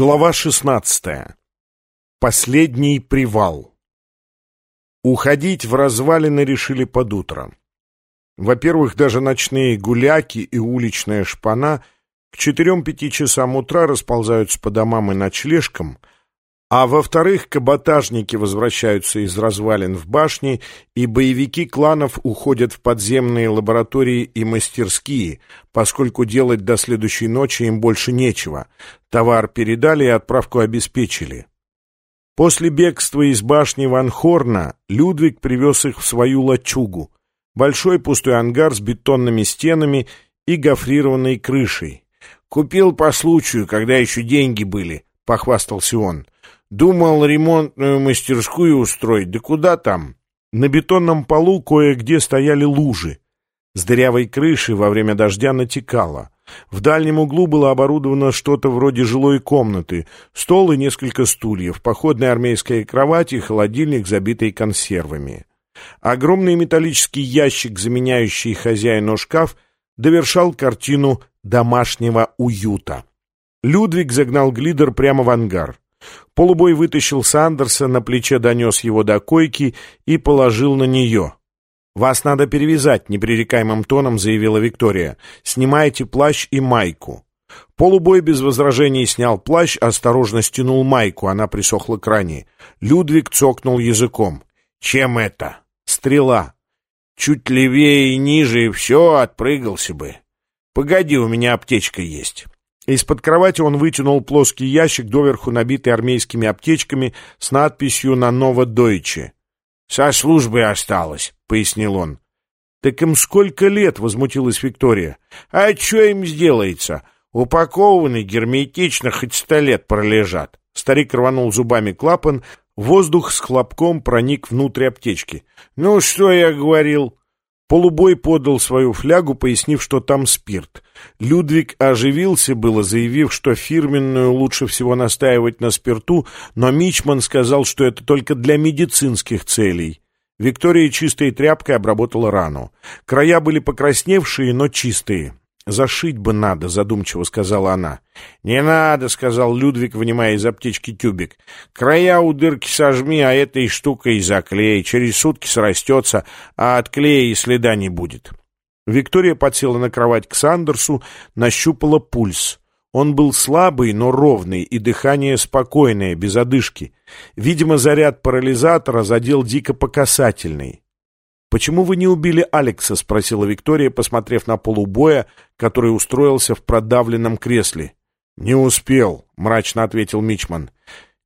Глава 16. Последний привал. Уходить в развалины решили под утро. Во-первых, даже ночные гуляки и уличная шпана к четырем-пяти часам утра расползаются по домам и ночлежкам, а во-вторых, каботажники возвращаются из развалин в башни, и боевики кланов уходят в подземные лаборатории и мастерские, поскольку делать до следующей ночи им больше нечего. Товар передали и отправку обеспечили. После бегства из башни Ван Хорна Людвиг привез их в свою лачугу. Большой пустой ангар с бетонными стенами и гофрированной крышей. «Купил по случаю, когда еще деньги были», — похвастался он. Думал ремонтную мастерскую устроить, да куда там? На бетонном полу кое-где стояли лужи. С дырявой крыши во время дождя натекало. В дальнем углу было оборудовано что-то вроде жилой комнаты, стол и несколько стульев, походная армейская кровать и холодильник, забитый консервами. Огромный металлический ящик, заменяющий хозяину шкаф, довершал картину домашнего уюта. Людвиг загнал глидер прямо в ангар. Полубой вытащил Сандерса, на плече донес его до койки и положил на нее. «Вас надо перевязать», — непререкаемым тоном заявила Виктория. «Снимайте плащ и майку». Полубой без возражений снял плащ, осторожно стянул майку, она присохла к ране. Людвиг цокнул языком. «Чем это?» «Стрела». «Чуть левее и ниже, и все, отпрыгался бы. Погоди, у меня аптечка есть». Из-под кровати он вытянул плоский ящик, доверху набитый армейскими аптечками с надписью «На Ново-Дойче». «Со службы осталось», — пояснил он. «Так им сколько лет?» — возмутилась Виктория. «А что им сделается? Упакованы герметично, хоть сто лет пролежат». Старик рванул зубами клапан, воздух с хлопком проник внутрь аптечки. «Ну, что я говорил?» Полубой подал свою флягу, пояснив, что там спирт. Людвиг оживился было, заявив, что фирменную лучше всего настаивать на спирту, но Мичман сказал, что это только для медицинских целей. Виктория чистой тряпкой обработала рану. Края были покрасневшие, но чистые. «Зашить бы надо», — задумчиво сказала она. «Не надо», — сказал Людвиг, вынимая из аптечки тюбик. «Края у дырки сожми, а этой штукой заклей. Через сутки срастется, а от клея и следа не будет». Виктория подсела на кровать к Сандерсу, нащупала пульс. Он был слабый, но ровный, и дыхание спокойное, без одышки. Видимо, заряд парализатора задел дико покасательный. «Почему вы не убили Алекса?» — спросила Виктория, посмотрев на полубоя, который устроился в продавленном кресле. «Не успел», — мрачно ответил Мичман.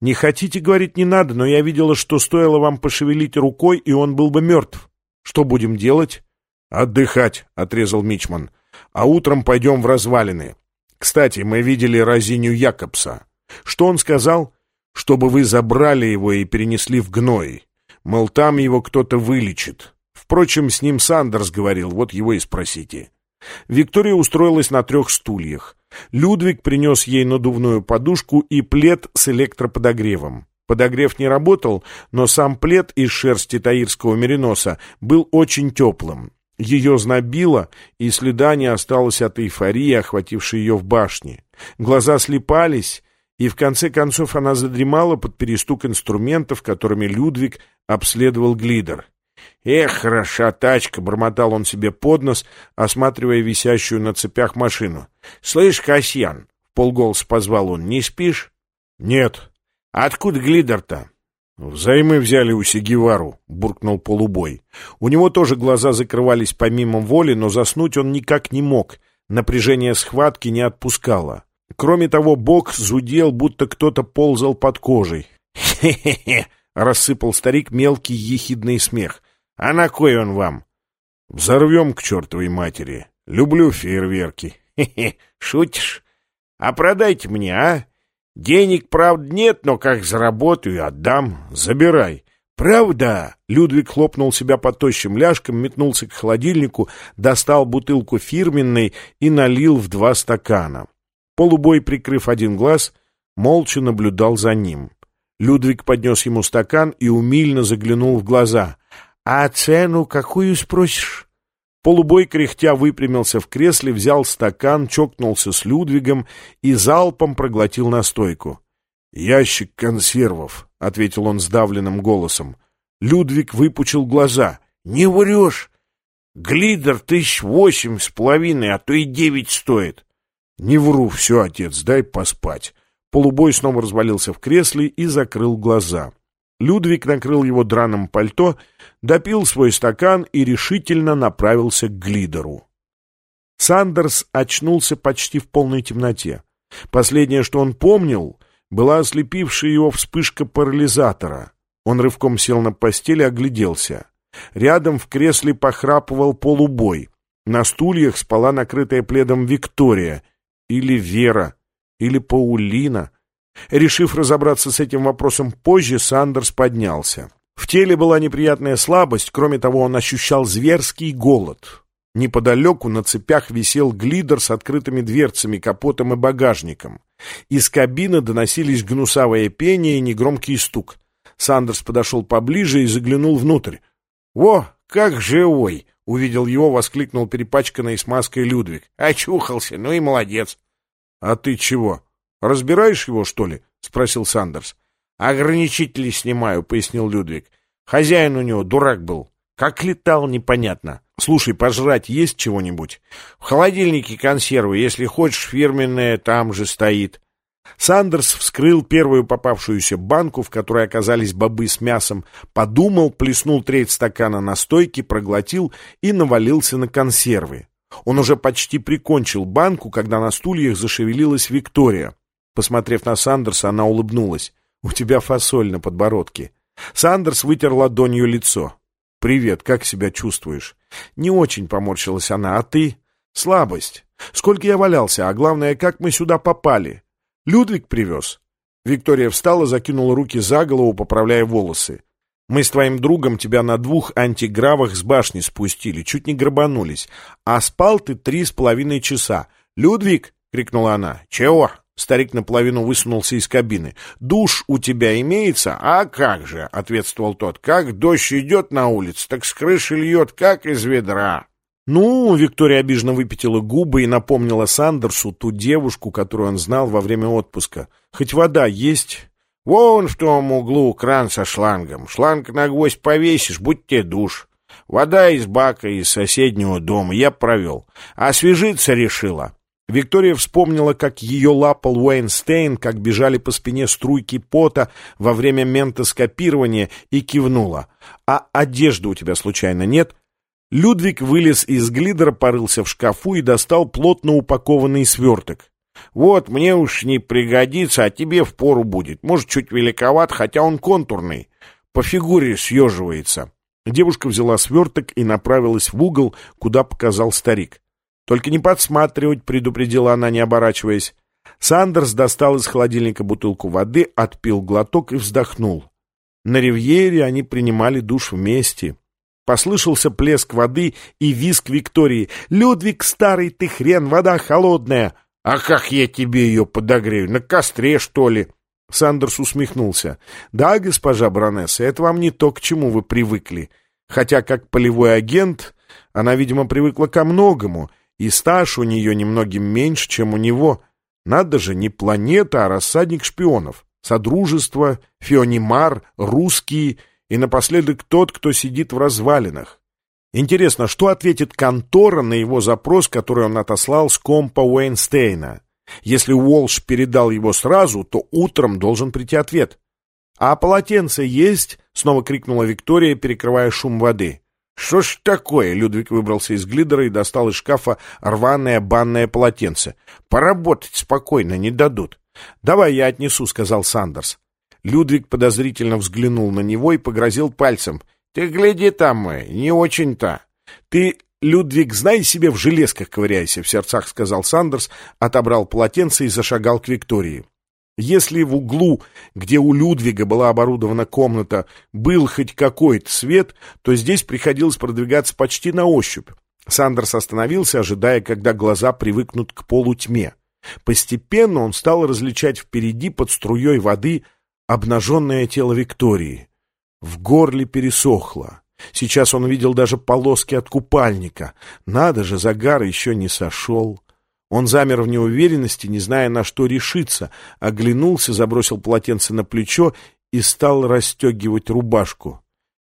«Не хотите говорить не надо, но я видела, что стоило вам пошевелить рукой, и он был бы мертв. Что будем делать?» «Отдыхать», — отрезал Мичман. «А утром пойдем в развалины. Кстати, мы видели Розиню Якобса. Что он сказал? Чтобы вы забрали его и перенесли в гной. Мол, там его кто-то вылечит. Впрочем, с ним Сандерс говорил, вот его и спросите. Виктория устроилась на трех стульях. Людвиг принес ей надувную подушку и плед с электроподогревом. Подогрев не работал, но сам плед из шерсти таирского мериноса был очень теплым. Ее знобило, и следа не осталось от эйфории, охватившей ее в башне. Глаза слепались, и в конце концов она задремала под перестук инструментов, которыми Людвиг обследовал глидер. «Эх, хороша тачка!» — бормотал он себе под нос, осматривая висящую на цепях машину. «Слышь, Касьян!» — полголоса позвал он. «Не спишь?» «Нет». «Откуда глидер-то?» «Взаймы взяли у Сигевару», — буркнул полубой. У него тоже глаза закрывались помимо воли, но заснуть он никак не мог. Напряжение схватки не отпускало. Кроме того, бок зудел, будто кто-то ползал под кожей. «Хе-хе-хе!» — рассыпал старик мелкий ехидный смех. А на кой он вам? Взорвем к чертовой матери. Люблю фейерверки. Хе-хе, шутишь? А продайте мне, а? Денег, правда, нет, но как заработаю, отдам. Забирай. «Правда?» — Людвиг хлопнул себя по тощим ляжкам, метнулся к холодильнику, достал бутылку фирменной и налил в два стакана. Полубой, прикрыв один глаз, молча наблюдал за ним. Людвиг поднес ему стакан и умильно заглянул в глаза. «А цену какую спросишь?» Полубой кряхтя выпрямился в кресле, взял стакан, чокнулся с Людвигом и залпом проглотил настойку. «Ящик консервов», — ответил он сдавленным голосом. Людвиг выпучил глаза. «Не врешь! Глидер тысяч восемь с половиной, а то и девять стоит!» «Не вру, все, отец, дай поспать». Полубой снова развалился в кресле и закрыл глаза. Людвиг накрыл его драным пальто, допил свой стакан и решительно направился к Глидеру. Сандерс очнулся почти в полной темноте. Последнее, что он помнил, была ослепившая его вспышка парализатора. Он рывком сел на постели и огляделся. Рядом в кресле похрапывал полубой. На стульях спала накрытая пледом Виктория. Или Вера. Или Паулина. Решив разобраться с этим вопросом позже, Сандерс поднялся. В теле была неприятная слабость, кроме того, он ощущал зверский голод. Неподалеку на цепях висел глидер с открытыми дверцами, капотом и багажником. Из кабины доносились гнусавое пение и негромкий стук. Сандерс подошел поближе и заглянул внутрь. «Во, как живой!» — увидел его, воскликнул перепачканный смазкой Людвиг. «Очухался, ну и молодец!» «А ты чего?» «Разбираешь его, что ли?» — спросил Сандерс. «Ограничители снимаю», — пояснил Людвиг. «Хозяин у него дурак был. Как летал, непонятно. Слушай, пожрать есть чего-нибудь? В холодильнике консервы, если хочешь, фирменная там же стоит». Сандерс вскрыл первую попавшуюся банку, в которой оказались бобы с мясом, подумал, плеснул треть стакана на стойке, проглотил и навалился на консервы. Он уже почти прикончил банку, когда на стульях зашевелилась Виктория. Посмотрев на Сандерса, она улыбнулась. «У тебя фасоль на подбородке». Сандерс вытер ладонью лицо. «Привет, как себя чувствуешь?» «Не очень», — поморщилась она. «А ты?» «Слабость. Сколько я валялся, а главное, как мы сюда попали?» «Людвиг привез». Виктория встала, закинула руки за голову, поправляя волосы. «Мы с твоим другом тебя на двух антигравах с башни спустили, чуть не грабанулись. А спал ты три с половиной часа. Людвиг!» — крикнула она. «Чего?» Старик наполовину высунулся из кабины. «Душ у тебя имеется?» «А как же!» — ответствовал тот. «Как дождь идет на улице, так с крыши льет, как из ведра!» «Ну...» — Виктория обиженно выпятила губы и напомнила Сандерсу ту девушку, которую он знал во время отпуска. «Хоть вода есть?» «Вон в том углу кран со шлангом. Шланг на гвоздь повесишь, будь тебе душ. Вода из бака из соседнего дома. Я провел. Освежиться решила». Виктория вспомнила, как ее лапал Уэйнстейн, как бежали по спине струйки пота во время ментоскопирования, и кивнула. «А одежды у тебя случайно нет?» Людвиг вылез из глидера, порылся в шкафу и достал плотно упакованный сверток. «Вот, мне уж не пригодится, а тебе впору будет. Может, чуть великоват, хотя он контурный. По фигуре съеживается». Девушка взяла сверток и направилась в угол, куда показал старик. «Только не подсматривать», — предупредила она, не оборачиваясь. Сандерс достал из холодильника бутылку воды, отпил глоток и вздохнул. На ривьере они принимали душ вместе. Послышался плеск воды и визг Виктории. «Людвиг, старый ты хрен, вода холодная!» «А как я тебе ее подогрею? На костре, что ли?» Сандерс усмехнулся. «Да, госпожа Бронесса, это вам не то, к чему вы привыкли. Хотя, как полевой агент, она, видимо, привыкла ко многому, и стаж у нее немногим меньше, чем у него. Надо же, не планета, а рассадник шпионов. Содружество, Фионимар, русские и напоследок тот, кто сидит в развалинах. Интересно, что ответит контора на его запрос, который он отослал с компа Уэйнстейна? Если Уолш передал его сразу, то утром должен прийти ответ. «А полотенце есть?» — снова крикнула Виктория, перекрывая шум воды. «Что ж такое?» — Людвиг выбрался из глидера и достал из шкафа рваное банное полотенце. «Поработать спокойно не дадут». «Давай я отнесу», — сказал Сандерс. Людвиг подозрительно взглянул на него и погрозил пальцем. «Ты гляди там, не очень-то». «Ты, Людвиг, знай себе, в железках ковыряйся», — в сердцах сказал Сандерс, отобрал полотенце и зашагал к Виктории. Если в углу, где у Людвига была оборудована комната, был хоть какой-то свет, то здесь приходилось продвигаться почти на ощупь. Сандерс остановился, ожидая, когда глаза привыкнут к полутьме. Постепенно он стал различать впереди под струей воды обнаженное тело Виктории. В горле пересохло. Сейчас он видел даже полоски от купальника. Надо же, загар еще не сошел. Он замер в неуверенности, не зная, на что решиться, оглянулся, забросил полотенце на плечо и стал расстегивать рубашку.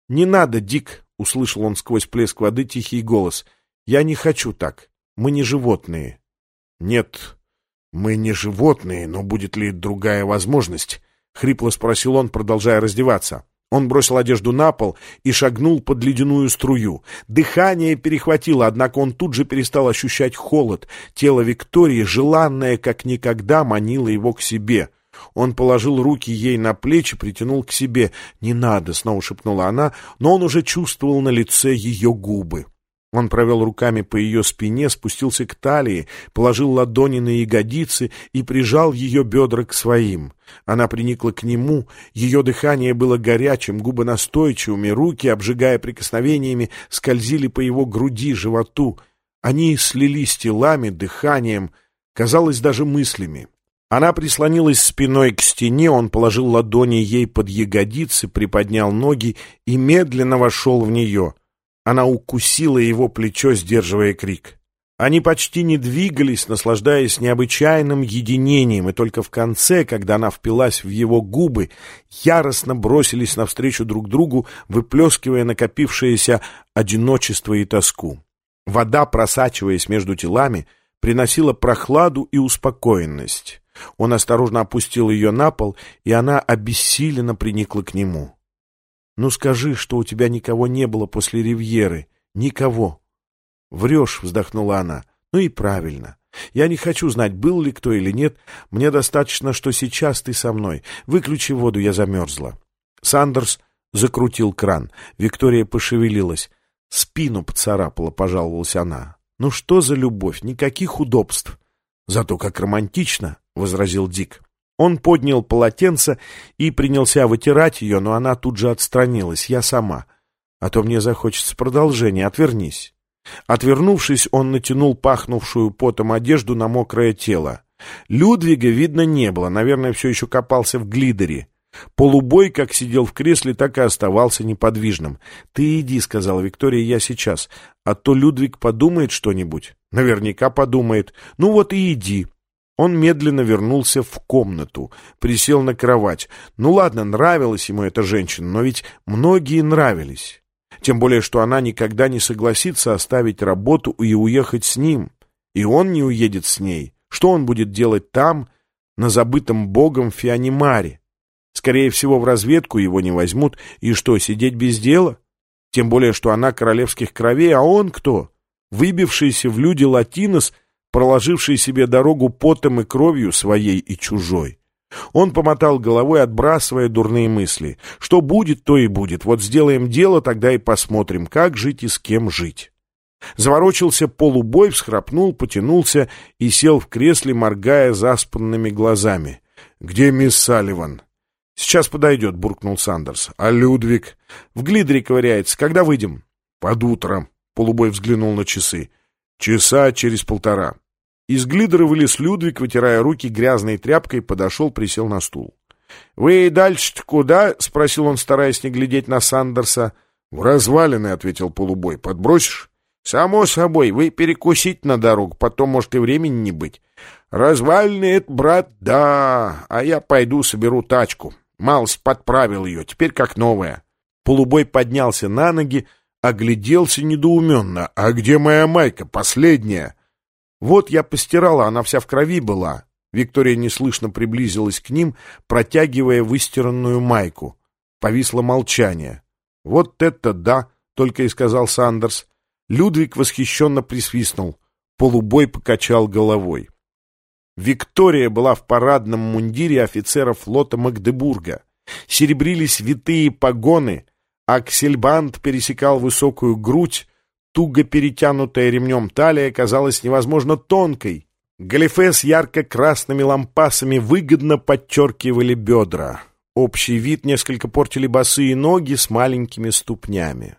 «Не надо, Дик!» — услышал он сквозь плеск воды тихий голос. «Я не хочу так. Мы не животные». «Нет, мы не животные, но будет ли другая возможность?» — хрипло спросил он, продолжая раздеваться. Он бросил одежду на пол и шагнул под ледяную струю. Дыхание перехватило, однако он тут же перестал ощущать холод. Тело Виктории, желанное как никогда, манило его к себе. Он положил руки ей на плечи, притянул к себе. «Не надо», — снова шепнула она, но он уже чувствовал на лице ее губы. Он провел руками по ее спине, спустился к талии, положил ладони на ягодицы и прижал ее бедра к своим. Она приникла к нему, ее дыхание было горячим, губы настойчивыми, руки, обжигая прикосновениями, скользили по его груди, животу. Они слились телами, дыханием, казалось, даже мыслями. Она прислонилась спиной к стене, он положил ладони ей под ягодицы, приподнял ноги и медленно вошел в нее — она укусила его плечо, сдерживая крик. Они почти не двигались, наслаждаясь необычайным единением, и только в конце, когда она впилась в его губы, яростно бросились навстречу друг другу, выплескивая накопившееся одиночество и тоску. Вода, просачиваясь между телами, приносила прохладу и успокоенность. Он осторожно опустил ее на пол, и она обессиленно приникла к нему. Ну скажи, что у тебя никого не было после ривьеры. Никого. Врешь, вздохнула она. Ну и правильно. Я не хочу знать, был ли кто или нет. Мне достаточно, что сейчас ты со мной. Выключи воду, я замерзла. Сандерс закрутил кран. Виктория пошевелилась. Спину поцарапала, пожаловалась она. Ну что за любовь? Никаких удобств. Зато как романтично, — возразил Дик. Он поднял полотенце и принялся вытирать ее, но она тут же отстранилась. Я сама. А то мне захочется продолжения. Отвернись. Отвернувшись, он натянул пахнувшую потом одежду на мокрое тело. Людвига видно не было, наверное, все еще копался в глидере. Полубой, как сидел в кресле, так и оставался неподвижным. «Ты иди», — сказала Виктория, — «я сейчас. А то Людвиг подумает что-нибудь». «Наверняка подумает. Ну вот и иди». Он медленно вернулся в комнату, присел на кровать. Ну ладно, нравилась ему эта женщина, но ведь многие нравились. Тем более, что она никогда не согласится оставить работу и уехать с ним. И он не уедет с ней. Что он будет делать там, на забытом богом Фианимаре? Скорее всего, в разведку его не возьмут. И что, сидеть без дела? Тем более, что она королевских кровей, а он кто? Выбившийся в люди латинос — проложивший себе дорогу потом и кровью своей и чужой. Он помотал головой, отбрасывая дурные мысли. Что будет, то и будет. Вот сделаем дело, тогда и посмотрим, как жить и с кем жить. Заворочился полубой, всхрапнул, потянулся и сел в кресле, моргая заспанными глазами. «Где мисс Салливан?» «Сейчас подойдет», — буркнул Сандерс. «А Людвиг?» «В глидере ковыряется. Когда выйдем?» «Под утром», — полубой взглянул на часы. «Часа через полтора». Из глидера вылез Людвиг, вытирая руки грязной тряпкой, подошел, присел на стул. — Вы дальше-то куда? — спросил он, стараясь не глядеть на Сандерса. — В развалины, — ответил полубой. — Подбросишь? — Само собой. Вы перекусить на дорогу, потом, может, и времени не быть. — Развалины — это, брат, да. А я пойду соберу тачку. Малость подправил ее, теперь как новая. Полубой поднялся на ноги, огляделся недоуменно. — А где моя майка, последняя? Вот я постирала, она вся в крови была. Виктория неслышно приблизилась к ним, протягивая выстиранную майку. Повисло молчание. «Вот это да!» — только и сказал Сандерс. Людвиг восхищенно присвистнул. Полубой покачал головой. Виктория была в парадном мундире офицера флота Магдебурга. Серебрились витые погоны, аксельбант пересекал высокую грудь, туго перетянутая ремнем талия казалась невозможно тонкой. Галифе с ярко-красными лампасами выгодно подчеркивали бедра. Общий вид несколько портили босые ноги с маленькими ступнями.